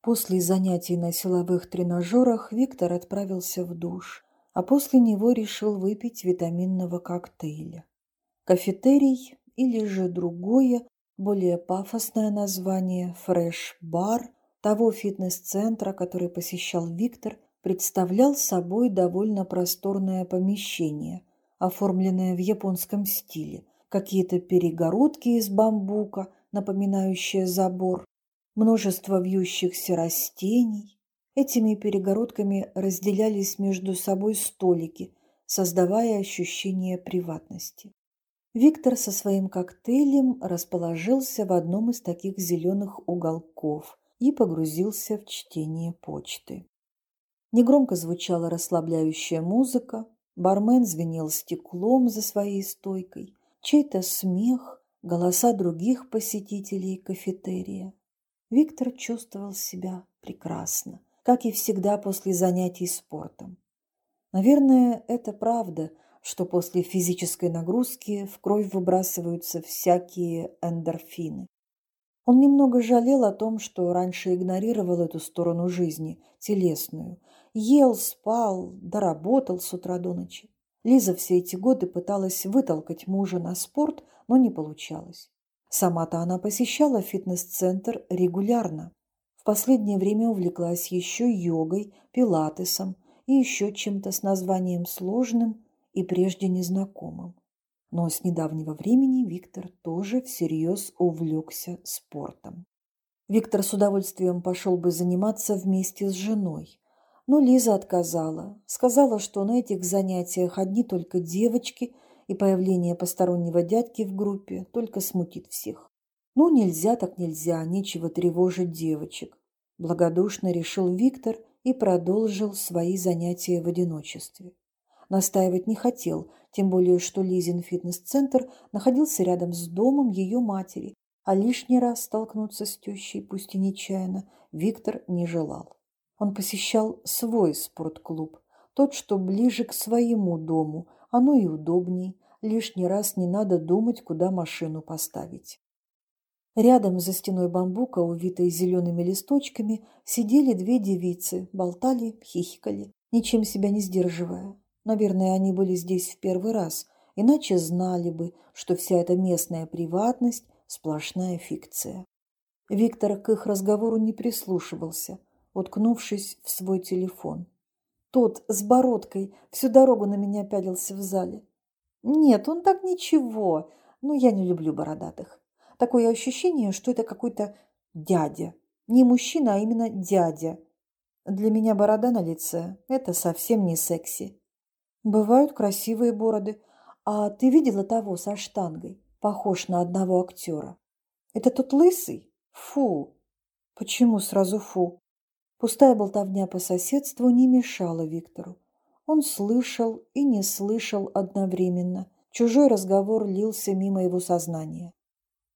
После занятий на силовых тренажерах Виктор отправился в душ, а после него решил выпить витаминного коктейля. Кафетерий или же другое, более пафосное название «фреш-бар» того фитнес-центра, который посещал Виктор, представлял собой довольно просторное помещение, оформленное в японском стиле, какие-то перегородки из бамбука, напоминающие забор, множество вьющихся растений. Этими перегородками разделялись между собой столики, создавая ощущение приватности. Виктор со своим коктейлем расположился в одном из таких зеленых уголков и погрузился в чтение почты. Негромко звучала расслабляющая музыка, бармен звенел стеклом за своей стойкой, чей-то смех, голоса других посетителей кафетерия. Виктор чувствовал себя прекрасно, как и всегда после занятий спортом. Наверное, это правда, что после физической нагрузки в кровь выбрасываются всякие эндорфины. Он немного жалел о том, что раньше игнорировал эту сторону жизни, телесную. Ел, спал, доработал с утра до ночи. Лиза все эти годы пыталась вытолкать мужа на спорт, но не получалось. Сама-то она посещала фитнес-центр регулярно. В последнее время увлеклась еще йогой, пилатесом и еще чем-то с названием сложным и прежде незнакомым. Но с недавнего времени Виктор тоже всерьез увлекся спортом. Виктор с удовольствием пошел бы заниматься вместе с женой, но Лиза отказала, сказала, что на этих занятиях одни только девочки – и появление постороннего дядьки в группе только смутит всех. Ну, нельзя так нельзя, нечего тревожить девочек. Благодушно решил Виктор и продолжил свои занятия в одиночестве. Настаивать не хотел, тем более, что Лизин фитнес-центр находился рядом с домом ее матери, а лишний раз столкнуться с тещей, пусть и нечаянно, Виктор не желал. Он посещал свой спортклуб, тот, что ближе к своему дому, оно и удобней, лишний раз не надо думать, куда машину поставить. Рядом за стеной бамбука, увитой зелеными листочками, сидели две девицы, болтали, хихикали, ничем себя не сдерживая. Наверное, они были здесь в первый раз, иначе знали бы, что вся эта местная приватность – сплошная фикция. Виктор к их разговору не прислушивался, уткнувшись в свой телефон. Тот с бородкой всю дорогу на меня пялился в зале. Нет, он так ничего, но я не люблю бородатых. Такое ощущение, что это какой-то дядя. Не мужчина, а именно дядя. Для меня борода на лице – это совсем не секси. Бывают красивые бороды. А ты видела того со штангой? Похож на одного актера. Это тот лысый? Фу! Почему сразу фу? Пустая болтовня по соседству не мешала Виктору. Он слышал и не слышал одновременно. Чужой разговор лился мимо его сознания.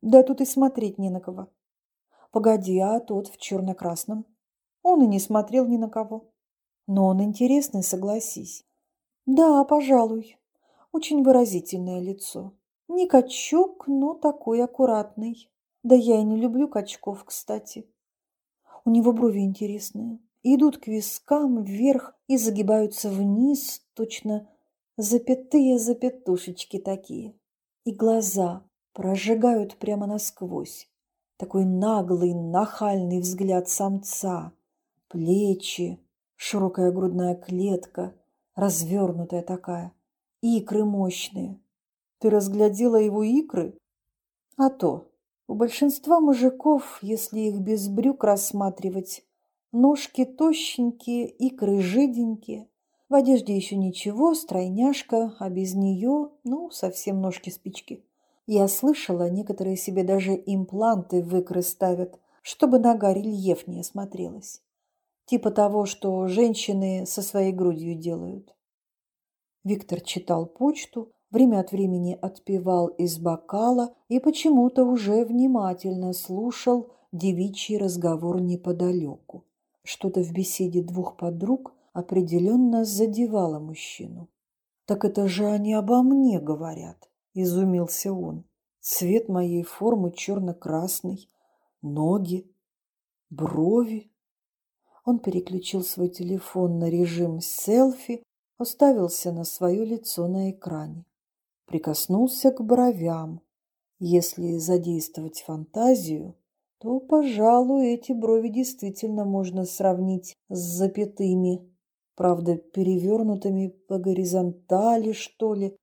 Да тут и смотреть не на кого. Погоди, а тот в черно-красном? Он и не смотрел ни на кого. Но он интересный, согласись. Да, пожалуй. Очень выразительное лицо. Не качок, но такой аккуратный. Да я и не люблю качков, кстати. У него брови интересные. Идут к вискам вверх и загибаются вниз, точно запятые запятушечки такие. И глаза прожигают прямо насквозь. Такой наглый, нахальный взгляд самца. Плечи, широкая грудная клетка, развернутая такая. Икры мощные. Ты разглядела его икры? А то, у большинства мужиков, если их без брюк рассматривать, ножки тощенькие, икры жиденькие. В одежде еще ничего, стройняшка, а без нее, ну, совсем ножки-спички. Я слышала, некоторые себе даже импланты в икры ставят, чтобы нога рельефнее смотрелась. Типа того, что женщины со своей грудью делают. Виктор читал почту, время от времени отпивал из бокала и почему-то уже внимательно слушал девичий разговор неподалеку. Что-то в беседе двух подруг определенно задевало мужчину. «Так это же они обо мне говорят», – изумился он. «Цвет моей формы черно-красный, ноги, брови, Он переключил свой телефон на режим селфи, уставился на свое лицо на экране. Прикоснулся к бровям. Если задействовать фантазию, то, пожалуй, эти брови действительно можно сравнить с запятыми. Правда, перевернутыми по горизонтали, что ли.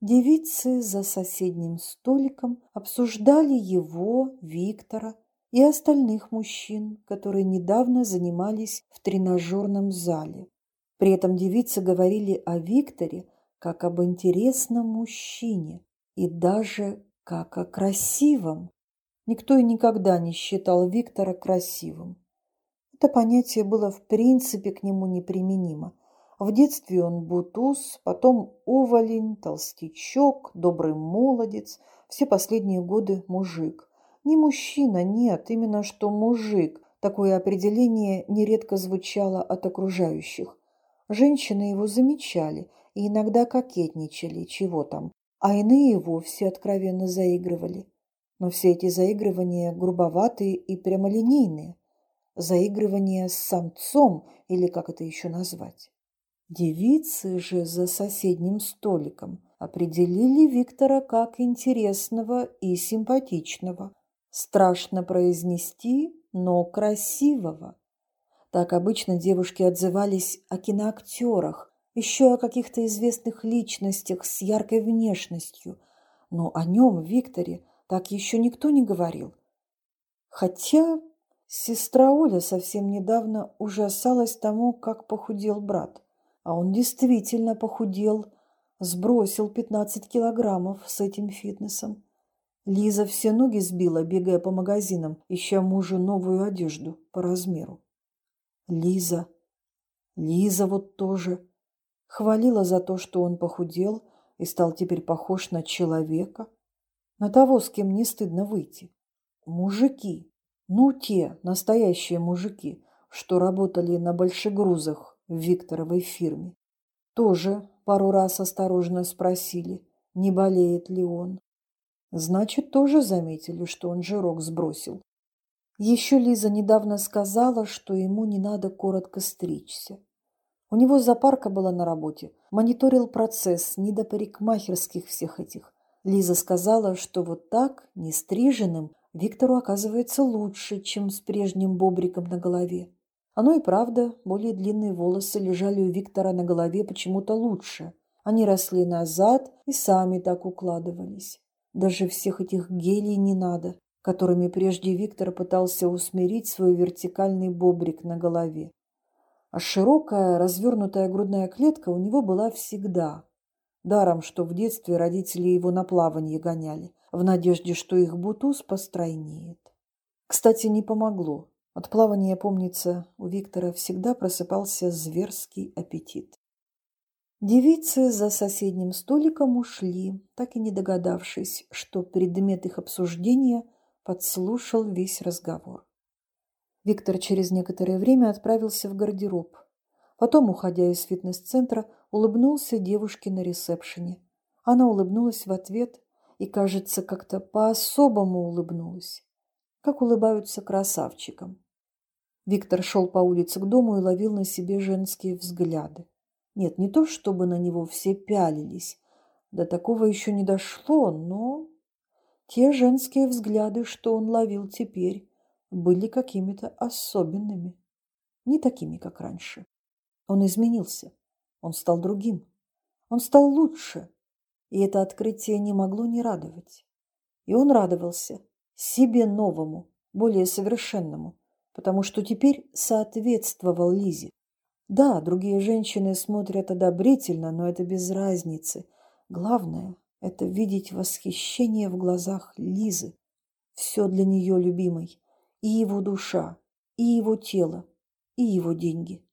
Девицы за соседним столиком обсуждали его, Виктора, и остальных мужчин, которые недавно занимались в тренажерном зале. При этом девицы говорили о Викторе как об интересном мужчине и даже как о красивом. Никто и никогда не считал Виктора красивым. Это понятие было в принципе к нему неприменимо. В детстве он бутуз, потом уволень, толстячок, добрый молодец, все последние годы мужик. Не мужчина, нет, именно что мужик. Такое определение нередко звучало от окружающих. Женщины его замечали и иногда кокетничали, чего там, а иные вовсе откровенно заигрывали. Но все эти заигрывания грубоватые и прямолинейные. Заигрывания с самцом, или как это еще назвать. Девицы же за соседним столиком определили Виктора как интересного и симпатичного. Страшно произнести, но красивого. Так обычно девушки отзывались о киноактерах, еще о каких-то известных личностях с яркой внешностью. Но о нем, Викторе, так еще никто не говорил. Хотя сестра Оля совсем недавно ужасалась тому, как похудел брат. А он действительно похудел, сбросил 15 килограммов с этим фитнесом. Лиза все ноги сбила, бегая по магазинам, ища мужу новую одежду по размеру. Лиза, Лиза вот тоже хвалила за то, что он похудел и стал теперь похож на человека, на того, с кем не стыдно выйти. Мужики, ну те, настоящие мужики, что работали на большегрузах в Викторовой фирме, тоже пару раз осторожно спросили, не болеет ли он. Значит, тоже заметили, что он жирок сбросил. Еще Лиза недавно сказала, что ему не надо коротко стричься. У него запарка была на работе, мониторил процесс, не до парикмахерских всех этих. Лиза сказала, что вот так, не стриженным, Виктору оказывается лучше, чем с прежним бобриком на голове. Оно и правда, более длинные волосы лежали у Виктора на голове почему-то лучше. Они росли назад и сами так укладывались. Даже всех этих гелий не надо, которыми прежде Виктор пытался усмирить свой вертикальный бобрик на голове. А широкая, развернутая грудная клетка у него была всегда. Даром, что в детстве родители его на плавание гоняли, в надежде, что их бутуз постройнеет. Кстати, не помогло. От плавания, помнится, у Виктора всегда просыпался зверский аппетит. Девицы за соседним столиком ушли, так и не догадавшись, что предмет их обсуждения подслушал весь разговор. Виктор через некоторое время отправился в гардероб. Потом, уходя из фитнес-центра, улыбнулся девушке на ресепшене. Она улыбнулась в ответ и, кажется, как-то по-особому улыбнулась, как улыбаются красавчикам. Виктор шел по улице к дому и ловил на себе женские взгляды. Нет, не то, чтобы на него все пялились. До такого еще не дошло, но те женские взгляды, что он ловил теперь, были какими-то особенными. Не такими, как раньше. Он изменился. Он стал другим. Он стал лучше. И это открытие не могло не радовать. И он радовался себе новому, более совершенному, потому что теперь соответствовал Лизе. Да, другие женщины смотрят одобрительно, но это без разницы. Главное – это видеть восхищение в глазах Лизы. Все для нее любимой. И его душа, и его тело, и его деньги.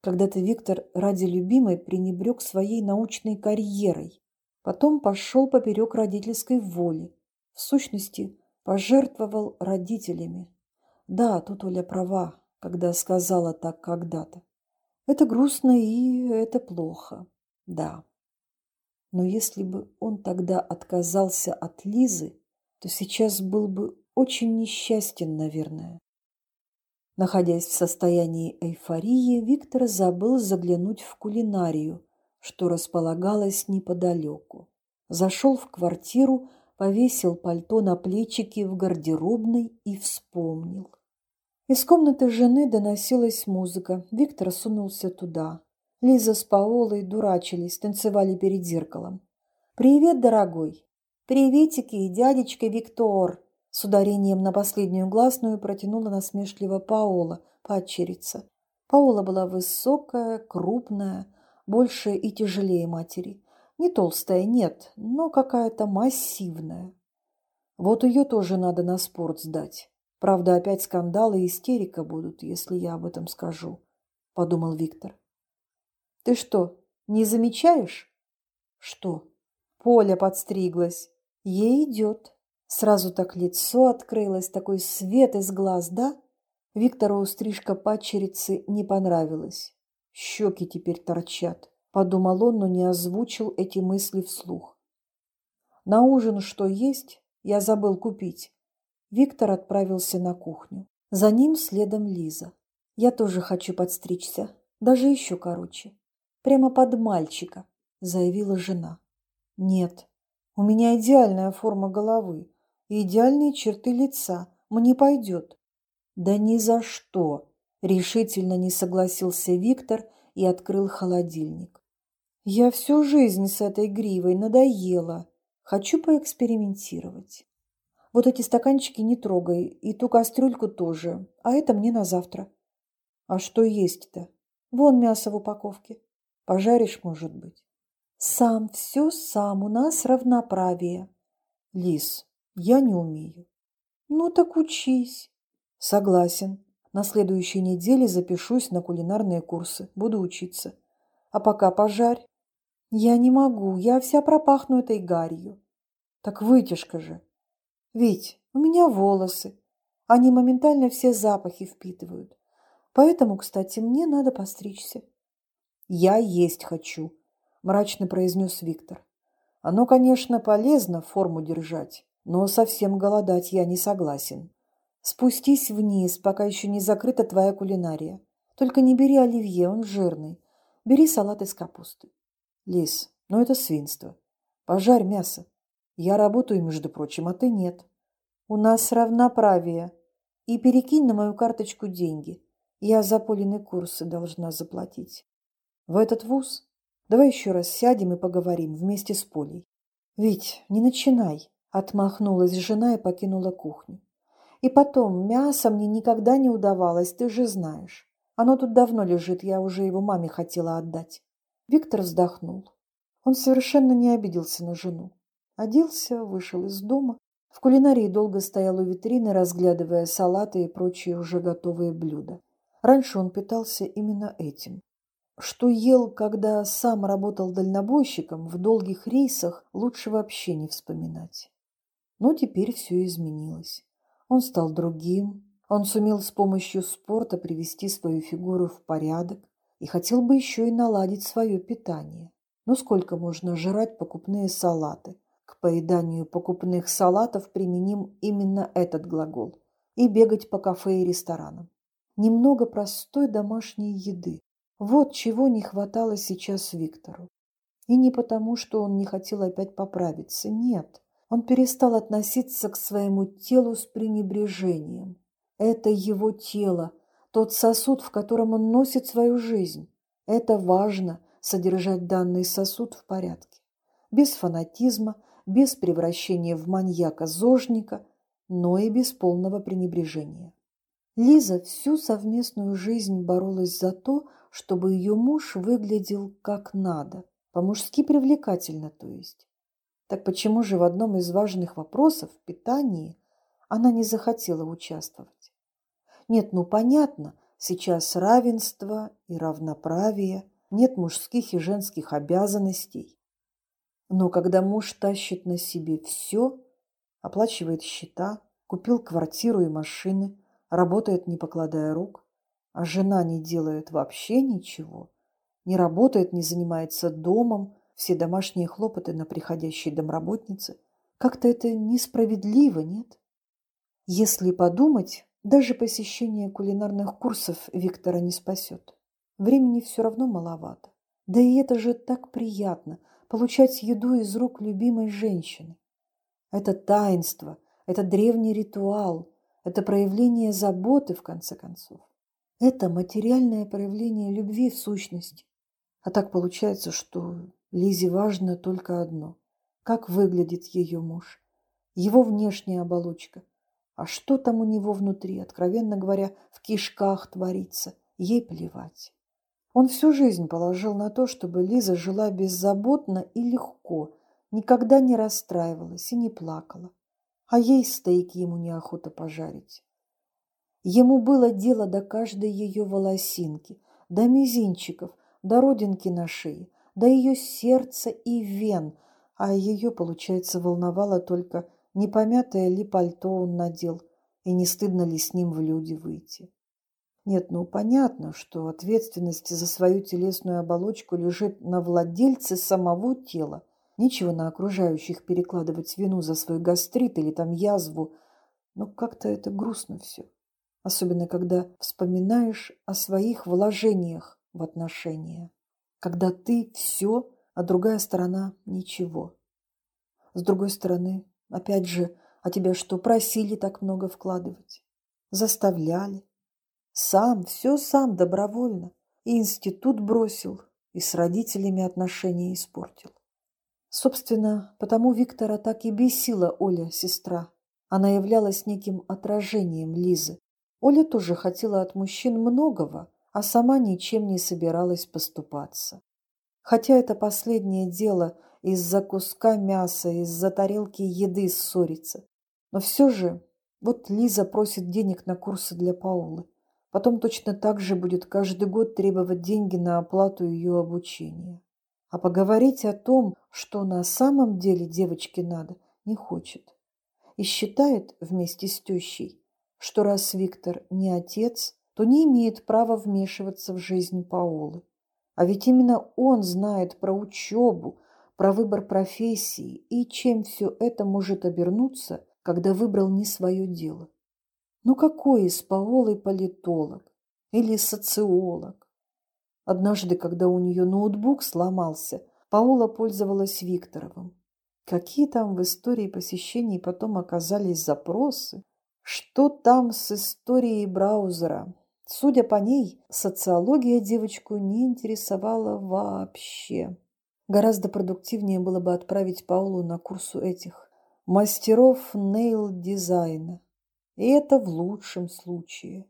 Когда-то Виктор ради любимой пренебрег своей научной карьерой. Потом пошел поперек родительской воли. В сущности, пожертвовал родителями. Да, тут Оля права, когда сказала так когда-то. Это грустно и это плохо, да. Но если бы он тогда отказался от Лизы, то сейчас был бы очень несчастен, наверное. Находясь в состоянии эйфории, Виктор забыл заглянуть в кулинарию, что располагалось неподалеку. Зашел в квартиру, повесил пальто на плечики в гардеробной и вспомнил. Из комнаты жены доносилась музыка. Виктор сунулся туда. Лиза с Паолой дурачились, танцевали перед зеркалом. «Привет, дорогой!» «Приветики, дядечка Виктор!» С ударением на последнюю гласную протянула насмешливо Паола, падчерица. Паола была высокая, крупная, больше и тяжелее матери. Не толстая, нет, но какая-то массивная. Вот ее тоже надо на спорт сдать. Правда, опять скандалы и истерика будут, если я об этом скажу, — подумал Виктор. Ты что, не замечаешь? Что? Поля подстриглась. Ей идет. Сразу так лицо открылось, такой свет из глаз, да? Виктору стрижка падчерицы не понравилась. Щеки теперь торчат, подумал он, но не озвучил эти мысли вслух. На ужин что есть, я забыл купить. Виктор отправился на кухню. За ним следом Лиза. Я тоже хочу подстричься, даже еще короче. Прямо под мальчика, заявила жена. Нет, у меня идеальная форма головы и идеальные черты лица. Мне пойдет. Да ни за что, решительно не согласился Виктор и открыл холодильник. Я всю жизнь с этой гривой надоела. Хочу поэкспериментировать. Вот эти стаканчики не трогай, и ту кастрюльку тоже, а это мне на завтра. А что есть-то? Вон мясо в упаковке. Пожаришь, может быть. Сам, все сам, у нас равноправие. Лис, я не умею. Ну так учись. Согласен. На следующей неделе запишусь на кулинарные курсы. Буду учиться. А пока пожарь. Я не могу, я вся пропахну этой гарью. Так вытяжка же. Ведь у меня волосы. Они моментально все запахи впитывают. Поэтому, кстати, мне надо постричься. Я есть хочу, мрачно произнес Виктор. Оно, конечно, полезно форму держать, но совсем голодать я не согласен. Спустись вниз, пока еще не закрыта твоя кулинария. Только не бери оливье, он жирный. Бери салат из капусты. Лис, ну это свинство. Пожарь мясо. Я работаю, между прочим, а ты нет. У нас равноправие. И перекинь на мою карточку деньги. Я за Полины курсы должна заплатить. В этот вуз Давай еще раз сядем и поговорим вместе с Полей. Вить, не начинай, отмахнулась жена и покинула кухню. И потом, мясо мне никогда не удавалось, ты же знаешь. Оно тут давно лежит, я уже его маме хотела отдать. Виктор вздохнул. Он совершенно не обиделся на жену. Оделся, вышел из дома. В кулинарии долго стоял у витрины, разглядывая салаты и прочие уже готовые блюда. Раньше он питался именно этим. Что ел, когда сам работал дальнобойщиком, в долгих рейсах лучше вообще не вспоминать. Но теперь все изменилось. Он стал другим, он сумел с помощью спорта привести свою фигуру в порядок и хотел бы еще и наладить свое питание. Но сколько можно жрать покупные салаты? К поеданию покупных салатов применим именно этот глагол. И бегать по кафе и ресторанам. Немного простой домашней еды, вот чего не хватало сейчас Виктору. И не потому, что он не хотел опять поправиться, нет. Он перестал относиться к своему телу с пренебрежением. Это его тело, тот сосуд, в котором он носит свою жизнь. Это важно – содержать данный сосуд в порядке. Без фанатизма, без превращения в маньяка-зожника, но и без полного пренебрежения. Лиза всю совместную жизнь боролась за то, чтобы ее муж выглядел как надо, по-мужски привлекательно, то есть. Так почему же в одном из важных вопросов, питании, она не захотела участвовать? Нет, ну понятно, сейчас равенство и равноправие, нет мужских и женских обязанностей. Но когда муж тащит на себе все, оплачивает счета, купил квартиру и машины, работает не покладая рук, а жена не делает вообще ничего, не работает, не занимается домом, все домашние хлопоты на приходящей домработнице. Как-то это несправедливо, нет? Если подумать, Даже посещение кулинарных курсов Виктора не спасет. Времени все равно маловато. Да и это же так приятно – получать еду из рук любимой женщины. Это таинство, это древний ритуал, это проявление заботы, в конце концов. Это материальное проявление любви в сущности. А так получается, что Лизе важно только одно – как выглядит ее муж, его внешняя оболочка. А что там у него внутри, откровенно говоря, в кишках творится, ей плевать. Он всю жизнь положил на то, чтобы Лиза жила беззаботно и легко, никогда не расстраивалась и не плакала. А ей стейки ему неохота пожарить. Ему было дело до каждой ее волосинки, до мизинчиков, до родинки на шее, до ее сердца и вен, а ее, получается, волновало только, не помятое ли пальто он надел и не стыдно ли с ним в люди выйти. Нет, ну понятно, что ответственность за свою телесную оболочку лежит на владельце самого тела. Нечего на окружающих перекладывать вину за свой гастрит или там язву. Но как-то это грустно все. Особенно, когда вспоминаешь о своих вложениях в отношения. Когда ты все, а другая сторона ничего. С другой стороны, опять же, а тебя что, просили так много вкладывать? Заставляли? Сам, все сам, добровольно. И институт бросил, и с родителями отношения испортил. Собственно, потому Виктора так и бесила Оля, сестра. Она являлась неким отражением Лизы. Оля тоже хотела от мужчин многого, а сама ничем не собиралась поступаться. Хотя это последнее дело из-за куска мяса, из-за тарелки еды ссориться. Но все же, вот Лиза просит денег на курсы для Паулы. Потом точно так же будет каждый год требовать деньги на оплату ее обучения. А поговорить о том, что на самом деле девочке надо, не хочет. И считает вместе с тещей, что раз Виктор не отец, то не имеет права вмешиваться в жизнь Паолы. А ведь именно он знает про учебу, про выбор профессии и чем все это может обернуться, когда выбрал не свое дело. Ну какой из Паолы политолог или социолог? Однажды, когда у нее ноутбук сломался, Паула пользовалась Викторовым. Какие там в истории посещений потом оказались запросы? Что там с историей браузера? Судя по ней, социология девочку не интересовала вообще. Гораздо продуктивнее было бы отправить Паулу на курсу этих мастеров нейл-дизайна. И это в лучшем случае.